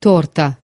торта.